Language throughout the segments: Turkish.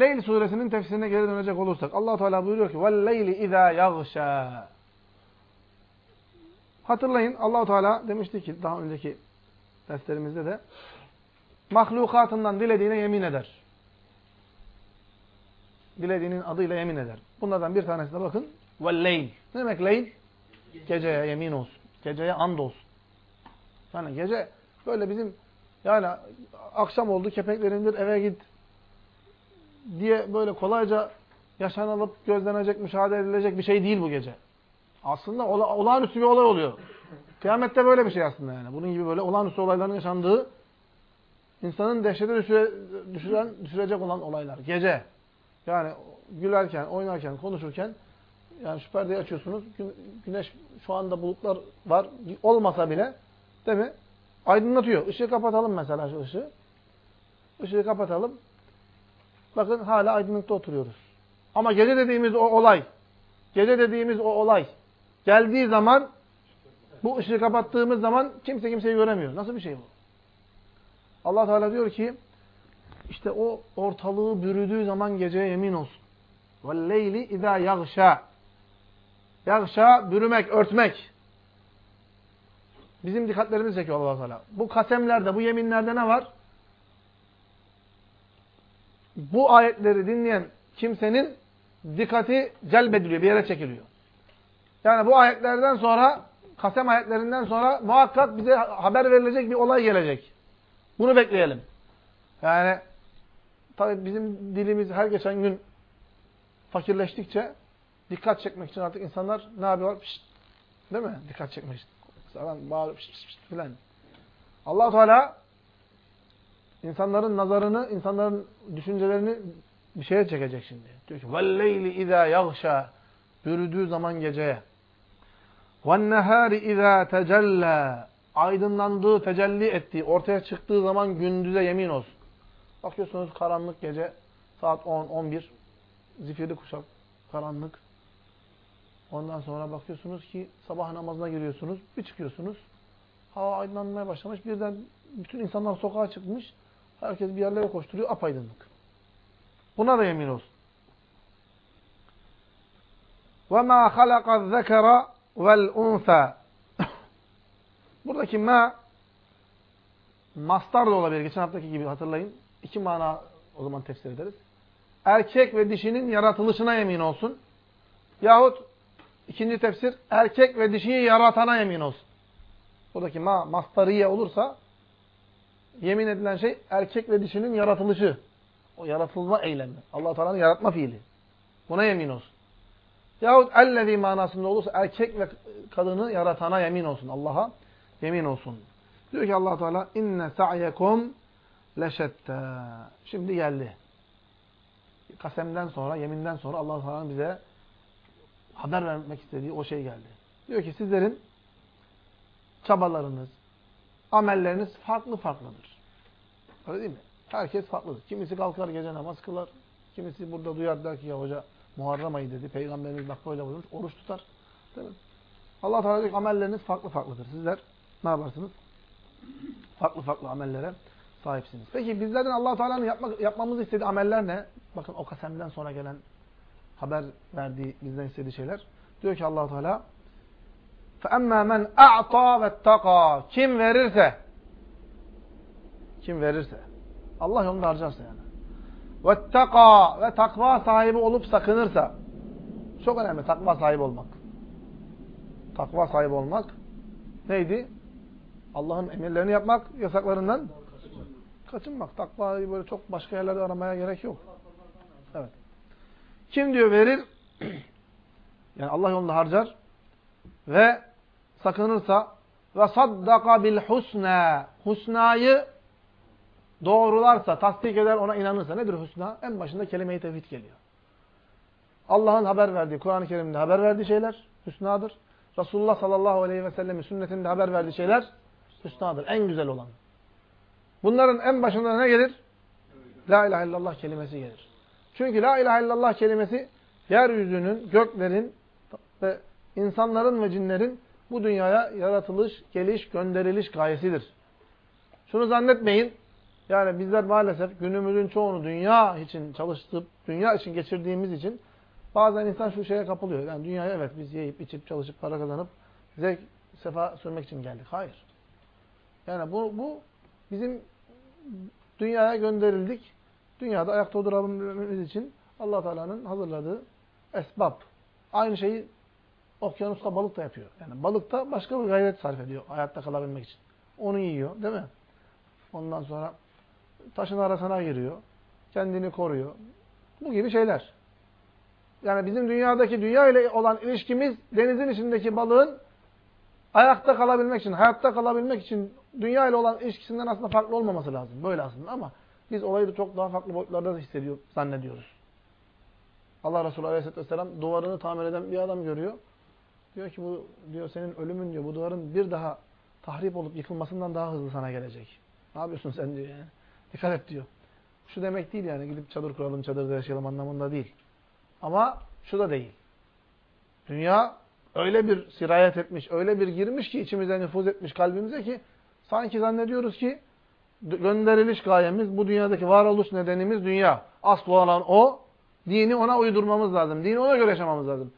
Leyl suresinin tefsirine geri dönecek olursak allah Teala buyuruyor ki وَالْلَيْلِ اِذَا يَغْشَى Hatırlayın allah Teala demişti ki daha önceki derslerimizde de mahlukatından dilediğine yemin eder. Dilediğinin adıyla yemin eder. Bunlardan bir tanesi de bakın وَالْلَيْلِ Ne demek leyl? Geceye yemin olsun. Geceye and olsun. Yani gece böyle bizim yani akşam oldu kepeklerindir eve git diye böyle kolayca yaşanılıp gözlenecek, müşahede edilecek bir şey değil bu gece. Aslında ola, olağanüstü bir olay oluyor. Kıyamette böyle bir şey aslında yani. Bunun gibi böyle olağanüstü olayların yaşandığı insanın dehşete düşüre, düşüren, düşürecek olan olaylar. Gece. Yani gülerken, oynarken, konuşurken yani şu perdeyi açıyorsunuz. Güneş şu anda bulutlar var. Olmasa bile değil mi? Aydınlatıyor. Işığı kapatalım mesela şu ışığı. Işığı kapatalım. Bakın hala aydınlıkta oturuyoruz. Ama gece dediğimiz o olay, gece dediğimiz o olay geldiği zaman bu ışığı kapattığımız zaman kimse kimseyi göremiyor. Nasıl bir şey bu? Allah Teala diyor ki işte o ortalığı bürüdüğü zaman geceye yemin olsun. Velleyli izâ yagşâ. Yagşâ bürümek, örtmek. Bizim dikkatlerimizi çekiyor Allah Teala. Bu kasemlerde, bu yeminlerde ne var? Bu ayetleri dinleyen kimsenin dikkati celbediliyor, bir yere çekiliyor. Yani bu ayetlerden sonra, kasem ayetlerinden sonra muhakkak bize haber verilecek bir olay gelecek. Bunu bekleyelim. Yani tabi bizim dilimiz her geçen gün fakirleştikçe dikkat çekmek için artık insanlar ne yapıyorlar? Pişt, değil mi? Dikkat çekmek için. Falan bağırıp pişt, pişt, filan. allah Teala insanların nazarını, insanların düşüncelerini bir şeye çekecek şimdi. Diyor ki وَالْلَيْلِ اِذَا يَغْشَى Bürüdüğü zaman geceye. وَالنَّهَارِ اِذَا تَجَلَّى Aydınlandığı, tecelli ettiği, ortaya çıktığı zaman gündüze yemin olsun. Bakıyorsunuz karanlık gece, saat 10, 11, zifiri kuşak, karanlık. Ondan sonra bakıyorsunuz ki sabah namazına giriyorsunuz, bir çıkıyorsunuz. Hava aydınlanmaya başlamış, birden bütün insanlar sokağa çıkmış. Herkes bir yerlere koşturuyor, apaydınlık. Buna da yemin olsun. وَمَا خَلَقَ الذَّكَرَ وَالْاُنْثَى Buradaki ma mastar da olabilir. Geçen haftaki gibi hatırlayın. İki mana o zaman tefsir ederiz. Erkek ve dişinin yaratılışına yemin olsun. Yahut ikinci tefsir erkek ve dişiyi yaratana yemin olsun. Buradaki ma mastariye olursa yemin edilen şey erkek ve dişinin yaratılışı. O yaratılma eylemi. allah Teala'nın yaratma fiili. Buna yemin olsun. Yahut ellezî manasında olursa erkek ve kadını yaratana yemin olsun. Allah'a yemin olsun. Diyor ki allah Teala inne sa'yekum leşette. Şimdi geldi. Kasemden sonra, yeminden sonra allah Teala'nın bize haber vermek istediği o şey geldi. Diyor ki sizlerin çabalarınız, amelleriniz farklı farklıdır. Öyle değil mi? Herkes farklıdır. Kimisi kalkar gece namaz kılar. Kimisi burada duyar der ki ya hoca Muharrem ayı dedi. Peygamberimiz bak böyle buyurmuş. Oruç tutar. Değil mi? Allah Teala diyor ki amelleriniz farklı farklıdır. Sizler ne yaparsınız? Farklı farklı amellere sahipsiniz. Peki bizlerden Allah Teala'nın yapmak, yapmamızı istediği ameller ne? Bakın o kasemden sonra gelen haber verdiği bizden istediği şeyler. Diyor ki Allah Teala: "Fe emmâ men a'ta vettaka." Kim verirse kim verirse. Allah yolunda harcarsa yani. Vetteka ve takva sahibi olup sakınırsa. Çok önemli takva sahibi olmak. Takva sahibi olmak neydi? Allah'ın emirlerini yapmak, yasaklarından kaçınmak. kaçınmak. Takvayı böyle çok başka yerlerde aramaya gerek yok. Evet. Kim diyor verir? yani Allah yolunda harcar ve sakınırsa ve saddaka bil husna. Husnayı doğrularsa, tasdik eder, ona inanırsa nedir husna? En başında kelime-i tevhid geliyor. Allah'ın haber verdiği, Kur'an-ı Kerim'de haber verdiği şeyler hüsnadır. Resulullah sallallahu aleyhi ve sellemin sünnetinde haber verdiği şeyler hüsnadır. En güzel olan. Bunların en başında ne gelir? La ilahe illallah kelimesi gelir. Çünkü la ilahe illallah kelimesi yeryüzünün, göklerin ve insanların ve cinlerin bu dünyaya yaratılış, geliş, gönderiliş gayesidir. Şunu zannetmeyin. Yani bizler maalesef günümüzün çoğunu dünya için çalıştıp, dünya için geçirdiğimiz için bazen insan şu şeye kapılıyor. Yani dünyaya evet biz yiyip, içip, çalışıp, para kazanıp zevk, sefa sürmek için geldik. Hayır. Yani bu, bu bizim dünyaya gönderildik. Dünyada ayakta durabilmemiz için allah Teala'nın hazırladığı esbab. Aynı şeyi okyanusta balık da yapıyor. Yani balık da başka bir gayret sarf ediyor hayatta kalabilmek için. Onu yiyor değil mi? Ondan sonra taşın arasına giriyor. Kendini koruyor. Bu gibi şeyler. Yani bizim dünyadaki dünya ile olan ilişkimiz denizin içindeki balığın ayakta kalabilmek için, hayatta kalabilmek için dünya ile olan ilişkisinden aslında farklı olmaması lazım. Böyle aslında ama biz olayı da çok daha farklı boyutlarda da hissediyor, zannediyoruz. Allah Resulü Aleyhisselatü Vesselam duvarını tamir eden bir adam görüyor. Diyor ki bu diyor senin ölümün diyor bu duvarın bir daha tahrip olup yıkılmasından daha hızlı sana gelecek. Ne yapıyorsun sen diyor yani. Dikkat et diyor. Şu demek değil yani gidip çadır kuralım, çadırda yaşayalım anlamında değil. Ama şu da değil. Dünya öyle bir sirayet etmiş, öyle bir girmiş ki içimize nüfuz etmiş kalbimize ki sanki zannediyoruz ki gönderiliş gayemiz, bu dünyadaki varoluş nedenimiz dünya. Aslı olan o, dini ona uydurmamız lazım. Dini ona göre yaşamamız lazım.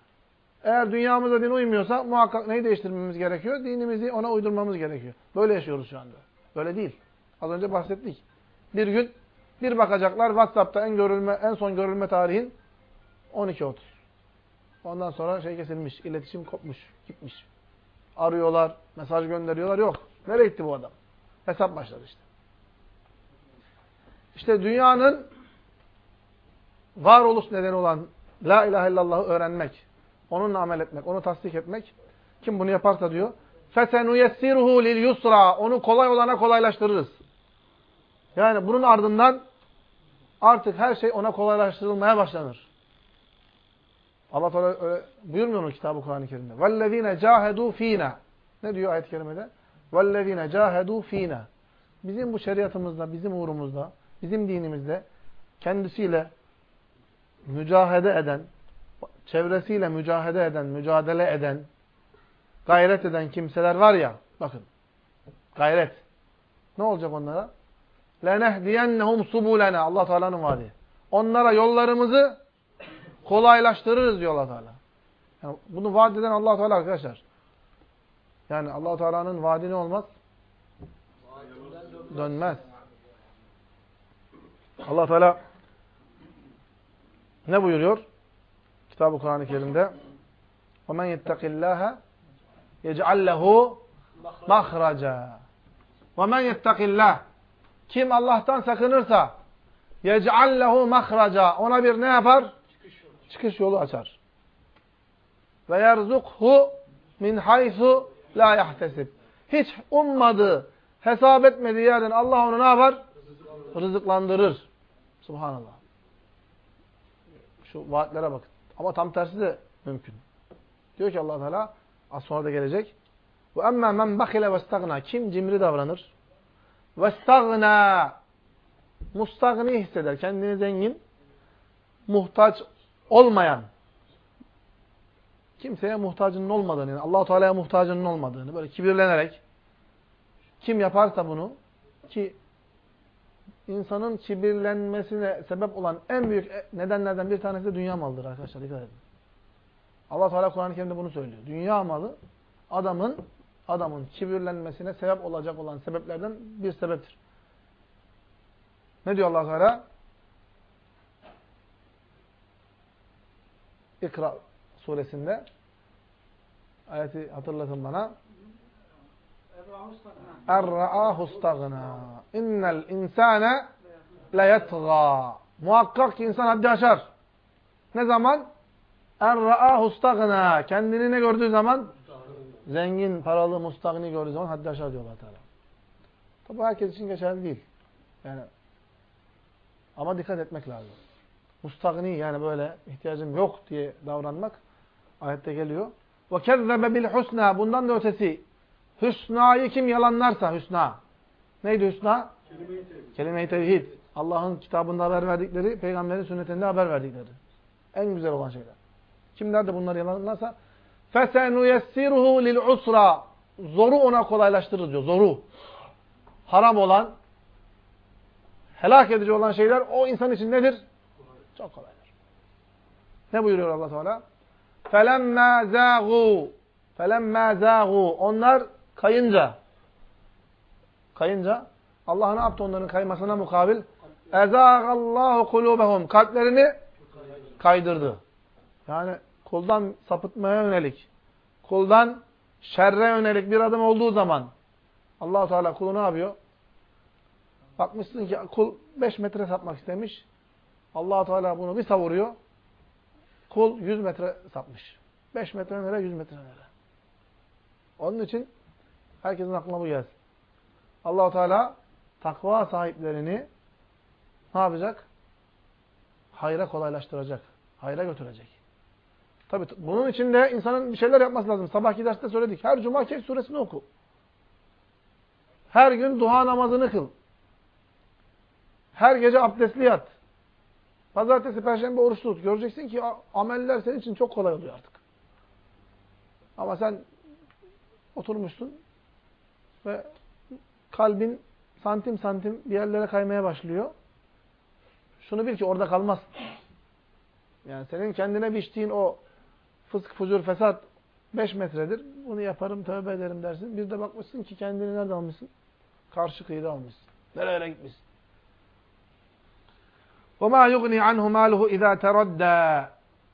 Eğer dünyamıza din uymuyorsa muhakkak neyi değiştirmemiz gerekiyor? Dinimizi ona uydurmamız gerekiyor. Böyle yaşıyoruz şu anda. Böyle değil. Az önce bahsettik. Bir gün bir bakacaklar WhatsApp'ta en görülme en son görülme tarihin 12.30. Ondan sonra şey kesilmiş, iletişim kopmuş, gitmiş. Arıyorlar, mesaj gönderiyorlar, yok. Nereye gitti bu adam? Hesap başladı işte. İşte dünyanın varoluş nedeni olan La ilahe illallah'ı öğrenmek, onunla amel etmek, onu tasdik etmek. Kim bunu yaparsa diyor, فَسَنُيَسِّرُهُ لِلْيُسْرَى Onu kolay olana kolaylaştırırız. Yani bunun ardından artık her şey ona kolaylaştırılmaya başlanır. Allah Teala öyle buyurmuyor mu kitabı Kur'an-ı Kerim'de? وَالَّذ۪ينَ جَاهَدُوا ف۪ينَا Ne diyor ayet-i kerimede? وَالَّذ۪ينَ جَاهَدُوا ف۪ينَا Bizim bu şeriatımızda, bizim uğrumuzda, bizim dinimizde kendisiyle mücahede eden, çevresiyle mücahede eden, mücadele eden, gayret eden kimseler var ya, bakın, gayret. Ne olacak onlara? لَنَهْدِيَنَّهُمْ سُبُولَنَا Allah Teala'nın vaadi. Onlara yollarımızı kolaylaştırırız diyor allah Teala. Yani bunu vaat eden allah Teala arkadaşlar. Yani allah Teala'nın vaadi ne olmaz? Dönmez. allah Teala ne buyuruyor? Kitab-ı Kur'an-ı Kerim'de وَمَنْ يَتَّقِ اللّٰهَ يَجْعَلْ لَهُ مَخْرَجًا وَمَنْ يَتَّقِ اللّٰهِ Kim Allah'tan sakınırsa يَجْعَلْ لَهُ مَخْرَجًا Ona bir ne yapar? Çıkış yolu açar. Ve yerzukhu min haythu la yahtesib. Hiç ummadığı, hesap etmediği yerden Allah onu ne yapar? Rızıklandırır. Subhanallah. Şu vaatlere bakın. Ama tam tersi de mümkün. Diyor ki allah Teala, az sonra da gelecek. Ve emmâ men bakile vestagna. Kim cimri davranır? Vestagna. Mustagni hisseder. Kendini zengin, muhtaç olmayan, kimseye muhtacının olmadığını, yani allah Teala'ya muhtacının olmadığını, böyle kibirlenerek, kim yaparsa bunu, ki insanın kibirlenmesine sebep olan en büyük nedenlerden bir tanesi de dünya malıdır arkadaşlar. Dikkat edin. Allah Teala Kur'an-ı Kerim'de bunu söylüyor. Dünya malı adamın adamın kibirlenmesine sebep olacak olan sebeplerden bir sebeptir. Ne diyor Allah Teala? İkra suresinde ayeti hatırlatın bana. Er-ra'ahu stagna. İnnel insane leyetgâ. Muhakkak ki insan haddi aşar. Ne zaman? Er-ra'ahu stagna. Kendini ne gördüğü zaman? Zengin, paralı, mustagni gördüğü zaman haddi aşar diyor Allah Teala. Tabi herkes için geçerli değil. Yani ama dikkat etmek lazım. Mustagni yani böyle ihtiyacım yok diye davranmak ayette geliyor. Ve kezzebe bil husna. Bundan da ötesi Hüsna'yı kim yalanlarsa hüsna. Neydi hüsna? Kelime-i tevhid. Kelime tevhid. Allah'ın kitabında haber verdikleri, peygamberin sünnetinde haber verdikleri. En güzel olan şeyler. Kimler de bunları yalanlarsa فَسَنُيَسِّرْهُ لِلْعُسْرَى Zoru ona kolaylaştırır diyor. Zoru. Haram olan, helak edici olan şeyler o insan için nedir? Çok kolaydır. Ne buyuruyor Allah Teala? فَلَمَّا زَاغُوا فَلَمَّا زَاغُوا Onlar kayınca kayınca Allah ne yaptı onların kaymasına mukabil? اَزَاغَ اللّٰهُ قُلُوبَهُمْ Kalplerini kaydırdı. Yani kuldan sapıtmaya yönelik, kuldan şerre yönelik bir adım olduğu zaman allah Teala kulu ne yapıyor? Bakmışsın ki kul 5 metre sapmak istemiş. allah Teala bunu bir savuruyor. Kul 100 metre sapmış. 5 metre nere, 100 metre nere. Onun için herkesin aklına bu gelsin. allah Teala takva sahiplerini ne yapacak? Hayra kolaylaştıracak. Hayra götürecek. Tabi bunun için de insanın bir şeyler yapması lazım. Sabahki derste söyledik. Her cuma Kehf suresini oku. Her gün duha namazını kıl. Her gece abdestli yat. Pazartesi, perşembe oruç tut. Göreceksin ki ameller senin için çok kolay oluyor artık. Ama sen oturmuşsun ve kalbin santim santim bir yerlere kaymaya başlıyor. Şunu bil ki orada kalmaz. Yani senin kendine biçtiğin o fısk, fucur, fesat 5 metredir. Bunu yaparım, tövbe ederim dersin. Bir de bakmışsın ki kendini nerede almışsın? Karşı kıyıda almışsın. Nereye gitmişsin? وَمَا يُغْنِي عَنْهُ مَالُهُ اِذَا تَرَدَّى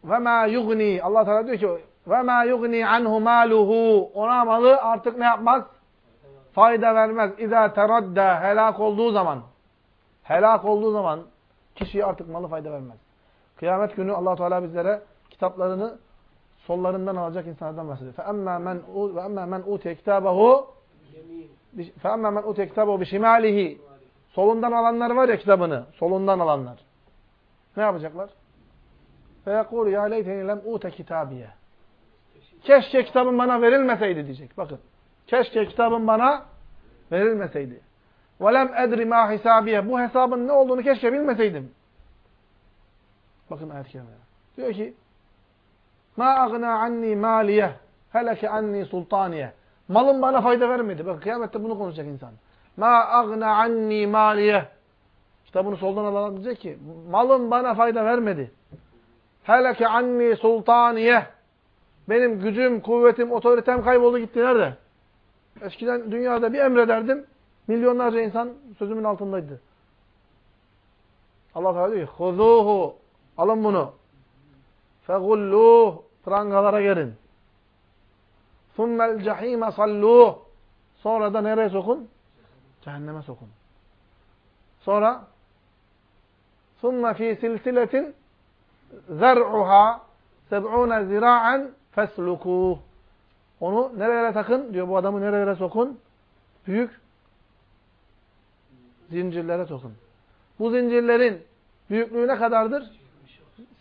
وَمَا يُغْنِي Allah Teala diyor ki وَمَا يُغْنِي عَنْهُ مَالُهُ Ona malı artık ne yapmaz? Fayda vermez. اِذَا تَرَدَّى Helak olduğu zaman. Helak olduğu zaman kişiye artık malı fayda vermez. Kıyamet günü allah Teala bizlere kitaplarını sollarından alacak insanlardan bahsediyor. فَأَمَّا مَنْ وَأَمَّا مَنْ اُوتِيَ كِتَابَهُ فَأَمَّا مَنْ اُوتِيَ كِتَابَهُ بِشِمَالِهِ Solundan alanlar var ya kitabını. Solundan alanlar. Ne yapacaklar? فَيَقُولُ يَا لَيْتَنِي لَمْ اُوتَ كِتَابِيَ Keşke kitabım bana verilmeseydi diyecek. Bakın. Keşke kitabım bana verilmeseydi. وَلَمْ اَدْرِ مَا حِسَابِيَ Bu hesabın ne olduğunu keşke bilmeseydim. Bakın ayet-i kerimeye. Diyor ki Ma agna anni maliye heleke anni sultaniye. Malım bana fayda vermedi. Bak kıyamette bunu konuşacak insan. Ma agna anni maliye. Kitabını soldan alan diyecek ki malım bana fayda vermedi. Heleke anni sultaniye. Benim gücüm, kuvvetim, otoritem kayboldu gitti. Nerede? Eskiden dünyada bir emrederdim. Milyonlarca insan sözümün altındaydı. Allah Teala diyor ki: "Huzuhu Alın bunu. فَغُلُّوهُ Prangalara gerin. ثُمَّ الْجَح۪يمَ صَلُّوهُ Sonra da nereye sokun? Cehenneme sokun. Sonra ثُمَّ ف۪ي سِلْسِلَةٍ زَرْعُهَا سَبْعُونَ زِرَاعًا فَاسْلُكُوهُ Onu nerelere takın? Diyor bu adamı nerelere sokun? Büyük zincirlere sokun. Bu zincirlerin büyüklüğü ne kadardır?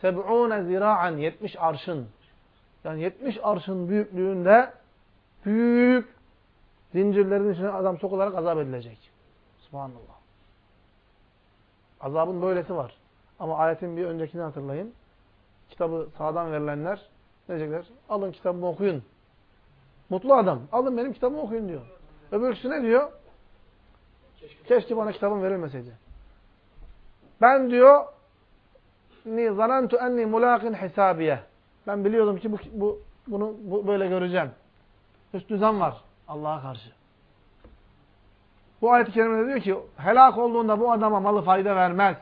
Seb'une zira'an 70 arşın. Yani 70 arşın büyüklüğünde büyük zincirlerin içine adam sokularak azap edilecek. Subhanallah. Azabın böylesi var. Ama ayetin bir öncekini hatırlayın. Kitabı sağdan verilenler ne diyecekler? Alın kitabımı okuyun. Mutlu adam. Alın benim kitabımı okuyun diyor. Öbürküsü ne diyor? Keşke bana kitabım verilmeseydi. Ben diyor ni zanantu enni mulaqin hisabiye. Ben biliyordum ki bu, bu bunu bu, böyle göreceğim. Üstü zan var Allah'a karşı. Bu ayet-i kerimede diyor ki helak olduğunda bu adama malı fayda vermez.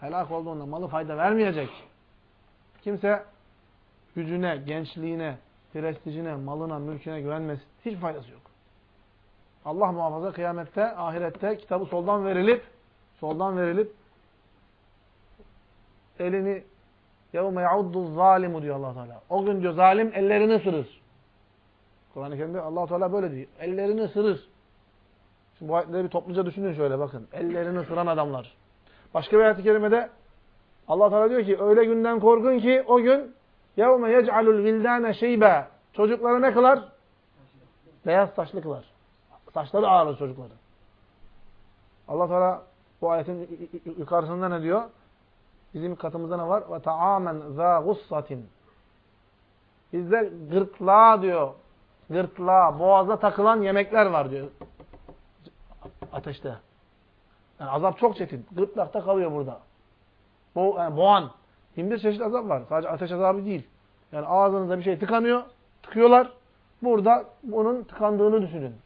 Helak olduğunda malı fayda vermeyecek. Kimse gücüne, gençliğine, prestijine, malına, mülküne güvenmesin. Hiç faydası yok. Allah muhafaza kıyamette, ahirette kitabı soldan verilip soldan verilip elini يَوْمَ يَعُدُّ الظَّالِمُ diyor allah Teala. O gün diyor zalim ellerini ısırır. Kur'an-ı Kerim'de allah Teala böyle diyor. Ellerini ısırır. Şimdi bu ayetleri bir topluca düşünün şöyle bakın. Ellerini ısıran adamlar. Başka bir ayet-i kerimede allah Teala diyor ki öyle günden korkun ki o gün يَوْمَ يَجْعَلُ الْوِلْدَانَ شَيْبًا Çocukları ne kılar? Beyaz saçlı kılar. Saçları ağrır çocukların. Allah Teala bu ayetin yukarısında ne diyor? Bizim katımızda ne var? Ve taamen za gussatin. Bizde gırtlağa diyor. Gırtlağa, boğaza takılan yemekler var diyor. Ateşte. Yani azap çok çetin. Gırtlakta kalıyor burada. Bo yani boğan. Bin bir çeşit azap var. Sadece ateş azabı değil. Yani ağzınıza bir şey tıkanıyor. Tıkıyorlar. Burada bunun tıkandığını düşünün.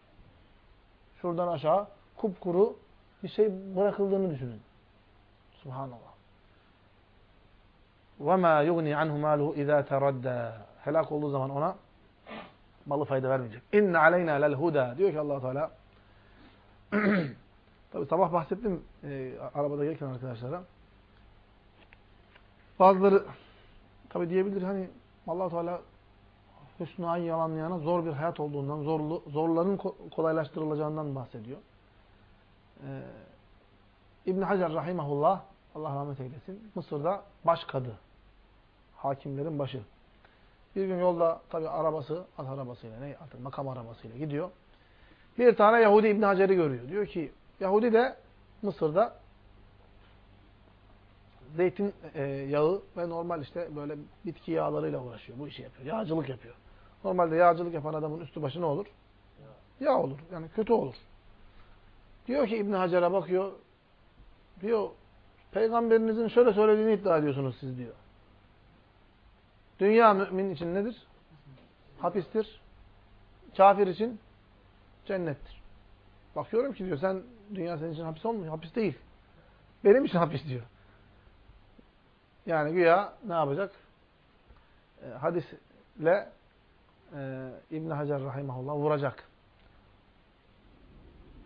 Şuradan aşağı kupkuru bir şey bırakıldığını düşünün. Subhanallah. وَمَا يُغْنِي عَنْهُ مَالُهُ اِذَا تَرَدَّى Helak olduğu zaman ona malı fayda vermeyecek. İnne aleyna lel huda diyor ki Allah Teala. Tabi sabah bahsettim e, arabada gelirken arkadaşlara. Bazıları tabi diyebilir hani Allah Teala hüsnü yalanlayana zor bir hayat olduğundan, zorlu, zorların kolaylaştırılacağından bahsediyor. Ee, İbn Hacer rahimahullah Allah rahmet eylesin. Mısır'da baş kadı. Hakimlerin başı. Bir gün yolda tabi arabası, at arabasıyla, ne artık makam arabasıyla gidiyor. Bir tane Yahudi İbn Hacer'i görüyor. Diyor ki Yahudi de Mısır'da zeytin e, yağı ve normal işte böyle bitki yağlarıyla uğraşıyor. Bu işi yapıyor. Yağcılık yapıyor. Normalde yağcılık yapan adamın üstü başı ne olur? Yağ olur. Yani kötü olur. Diyor ki İbn Hacer'e bakıyor. Diyor Peygamberinizin şöyle söylediğini iddia ediyorsunuz siz diyor. Dünya mümin için nedir? Hapistir. Kafir için cennettir. Bakıyorum ki diyor sen dünya senin için hapis olmuyor. Hapis değil. Benim için hapis diyor. Yani güya ne yapacak? E, hadisle e, İbn Hacer rahimahullah vuracak.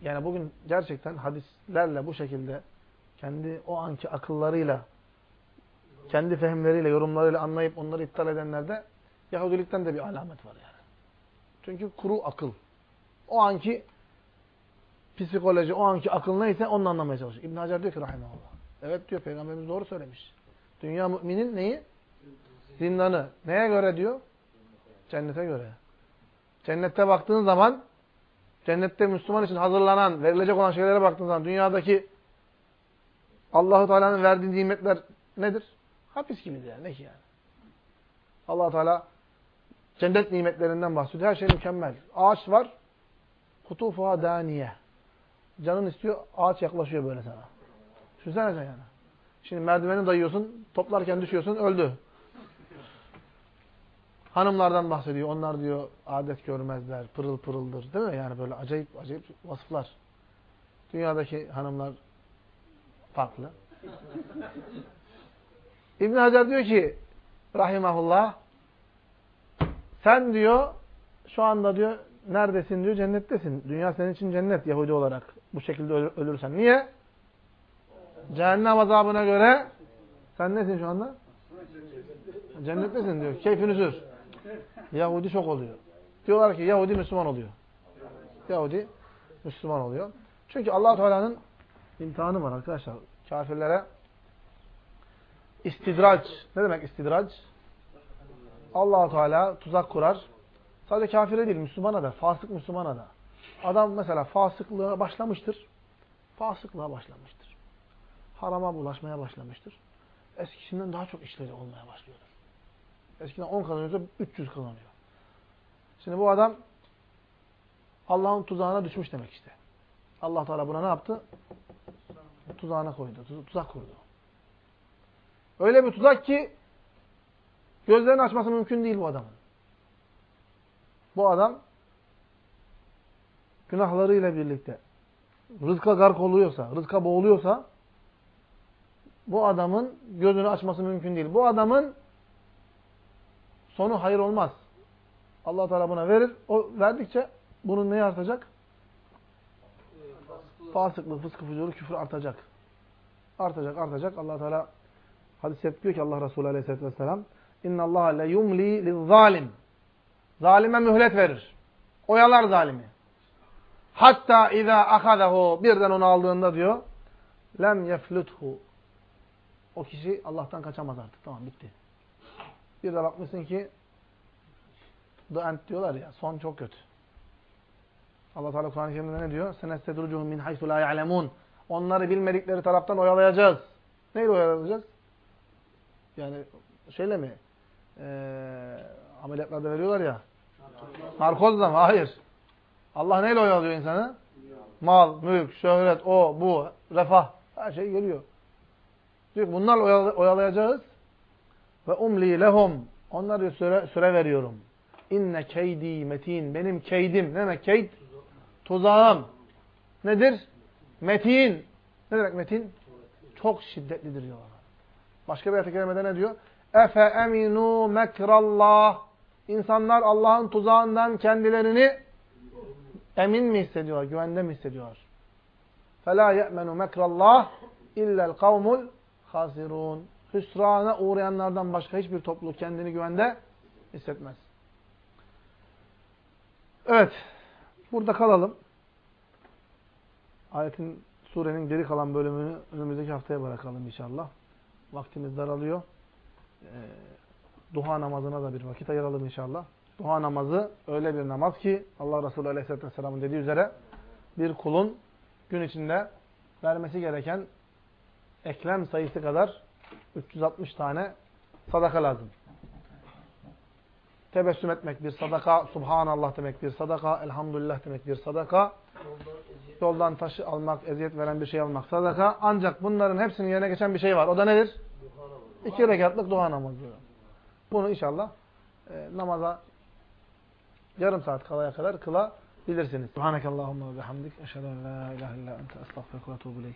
Yani bugün gerçekten hadislerle bu şekilde kendi o anki akıllarıyla kendi fehimleriyle, yorumlarıyla anlayıp onları iptal edenlerde Yahudilikten de bir alamet var yani. Çünkü kuru akıl. O anki psikoloji, o anki akıl neyse onu anlamaya çalışıyor. İbn Hacer diyor ki rahimahullah. Evet diyor Peygamberimiz doğru söylemiş. Dünya müminin neyi? Zindanı. Neye göre diyor? Cennete göre. Cennette baktığın zaman cennette Müslüman için hazırlanan, verilecek olan şeylere baktığın zaman dünyadaki Allahu Teala'nın verdiği nimetler nedir? Hapis gibidir yani. Ne ki yani? allah Teala cennet nimetlerinden bahsediyor. Her şey mükemmel. Ağaç var. Kutufuha daniye. Canın istiyor. Ağaç yaklaşıyor böyle sana. Düşünsene sen yani. Şimdi merdiveni dayıyorsun. Toplarken düşüyorsun. Öldü. Hanımlardan bahsediyor. Onlar diyor adet görmezler. Pırıl pırıldır. Değil mi? Yani böyle acayip acayip vasıflar. Dünyadaki hanımlar farklı. İbn Hacer diyor ki rahimahullah sen diyor şu anda diyor neredesin diyor cennettesin. Dünya senin için cennet Yahudi olarak bu şekilde ölürsen. Niye? Cehennem azabına göre sen nesin şu anda? Cennettesin diyor. Keyfini sür. Yahudi çok oluyor. Diyorlar ki Yahudi Müslüman oluyor. Yahudi Müslüman oluyor. Çünkü allah Teala'nın imtihanı var arkadaşlar. Kafirlere istidraç. Ne demek istidraç? allah Teala tuzak kurar. Sadece kafire değil, Müslümana da. Fasık Müslümana da. Adam mesela fasıklığa başlamıştır. Fasıklığa başlamıştır. Harama bulaşmaya başlamıştır. Eskisinden daha çok işleri olmaya başlıyordur. Eskiden 10 kazanıyorsa 300 kazanıyor. Şimdi bu adam Allah'ın tuzağına düşmüş demek işte. Allah Teala buna ne yaptı? Tuzağına koydu. Tuzak kurdu. Öyle bir tuzak ki gözlerini açması mümkün değil bu adamın. Bu adam günahlarıyla birlikte rızka gark oluyorsa, rızka boğuluyorsa bu adamın gözünü açması mümkün değil. Bu adamın sonu hayır olmaz. Allah Teala buna verir. O verdikçe bunun neyi artacak? Fasıklık, fıskı, fucuru, küfür artacak. Artacak, artacak. Allah Teala hadis diyor ki Allah Resulü Aleyhisselatü Vesselam Allah le yumli lizalim. Zalime mühlet verir. Oyalar zalimi. Hatta iza akadahu birden onu aldığında diyor lem yefluthu. O kişi Allah'tan kaçamaz artık. Tamam bitti. Bir de bakmışsın ki the end diyorlar ya son çok kötü. Allah Teala Kur'an-ı Kerim'de ne diyor? Senestedrucuhum min haythu la ya'lemun. Onları bilmedikleri taraftan oyalayacağız. Neyle oyalayacağız? Yani şeyle mi? Ee, ameliyatlarda veriyorlar ya. Narkozla mı? Hayır. Allah neyle oyalıyor insanı? Mal, mülk, şöhret, o, bu. refah. Her şey geliyor. Diyor ki bunlarla oyala- oyalayacağız. Ve umli lehum. Onlara süre, süre veriyorum. İnne keydi metin. Benim keydim. Ne demek keyd? Tuzağım. Nedir? Metin. Ne demek metin? Çok şiddetlidir diyorlar. Başka bir ayet-i kerimede ne diyor? Efe eminu mekrallah. İnsanlar Allah'ın tuzağından kendilerini emin mi hissediyorlar? Güvende mi hissediyorlar? فَلَا يَأْمَنُ مَكْرَ اللّٰهِ اِلَّا الْقَوْمُ الْخَاسِرُونَ Hüsrana uğrayanlardan başka hiçbir topluluk kendini güvende hissetmez. Evet. Burada kalalım. Ayetin, surenin geri kalan bölümünü önümüzdeki haftaya bırakalım inşallah. Vaktimiz daralıyor. Ee, duha namazına da bir vakit ayıralım inşallah. Duha namazı öyle bir namaz ki Allah Resulü Aleyhisselatü Vesselam'ın dediği üzere bir kulun gün içinde vermesi gereken eklem sayısı kadar 360 tane sadaka lazım. Tebessüm etmek bir sadaka, Subhanallah demek bir sadaka, Elhamdülillah demek bir sadaka, yoldan taşı almak, eziyet veren bir şey almak sadaka. Ancak bunların hepsinin yerine geçen bir şey var. O da nedir? İki rekatlık dua namazı. Bunu inşallah e, namaza yarım saat kalaya kadar kılabilirsiniz. Subhanakallahumma ve bihamdik. Eşhedü en la ilahe illa ente estağfirullah ve etûbü.